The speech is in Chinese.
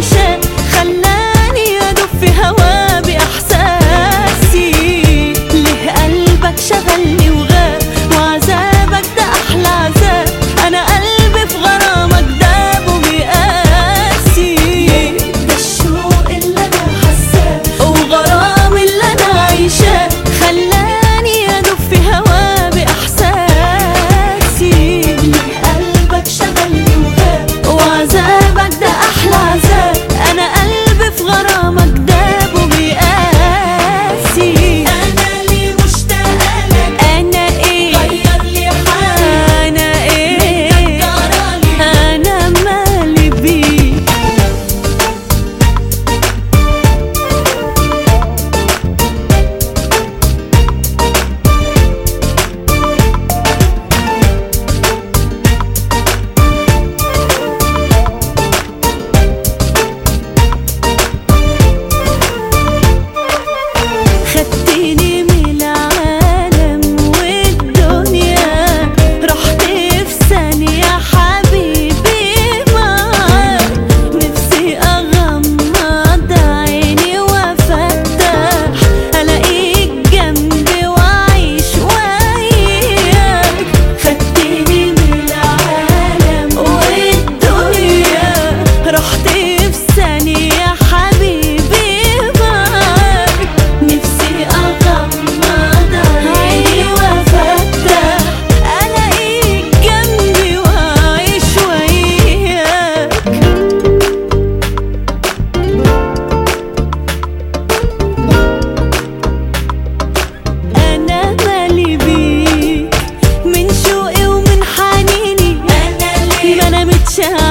谁 Yeah.